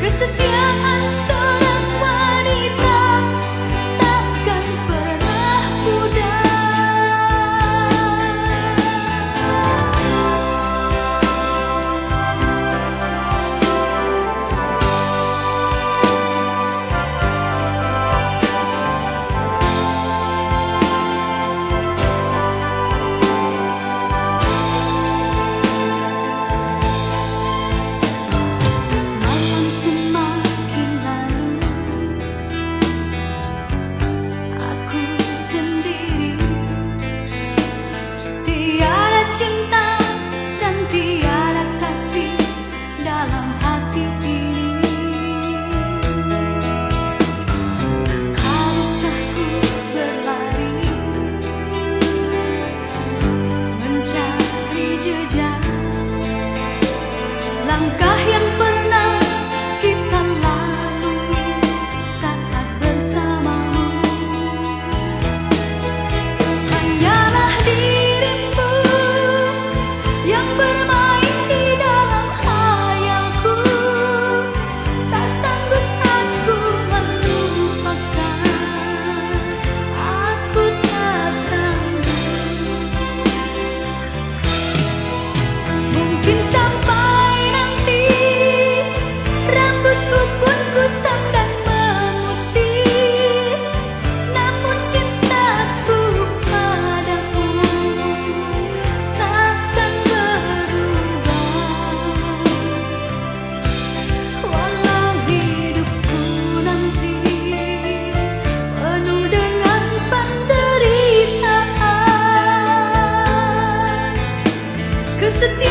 可是，别。arrancar. used